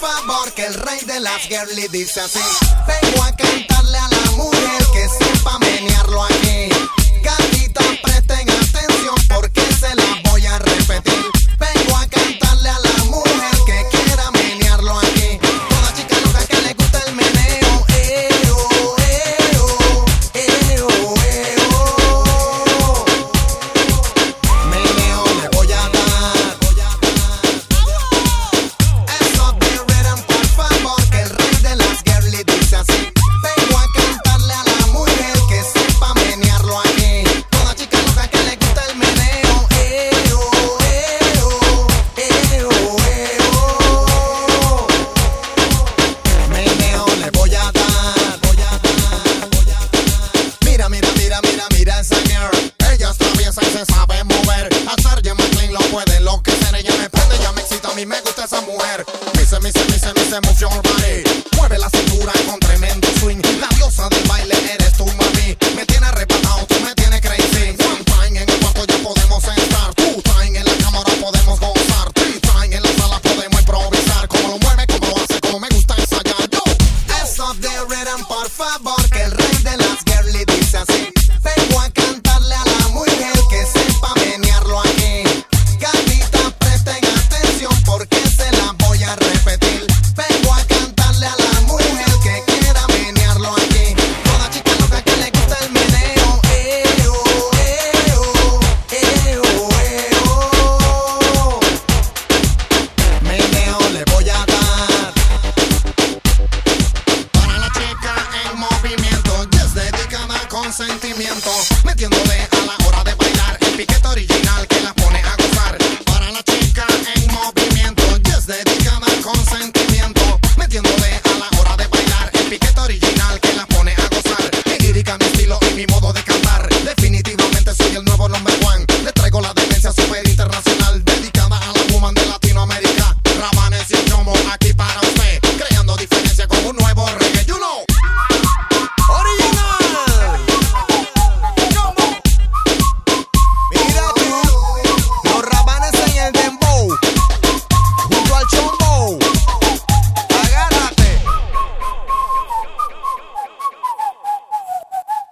Por favor, que el rey de las girly dice así. Mira, mira, mira, esa girl. Ella es traviesa y se sabe mover. Hacer Jim McLean lo puede enloquecer. Ella me prende, ella me excita, a mí me gusta esa mujer. Mise, mise, mise, mise, move your body. Mueve la cintura con tremendo swing. La diosa del baile eres tú, mami. Me tiene arrebatado, tú me tienes crazy. One time en el cuarto ya podemos estar. Two time en la cámara podemos gozar. Three time en la sala podemos improvisar. Como lo mueve, como lo hace, como me gusta ensayar. Yo. Eso de rhythm, por favor, sentimiento, metiéndole a la hora de bailar el piquete original que la pone a gozar. Para la chica en movimiento, ya es dedicada con sentimiento, metiéndole a la hora de bailar el piquete original que la pone a gozar. Mi mi estilo y mi modo de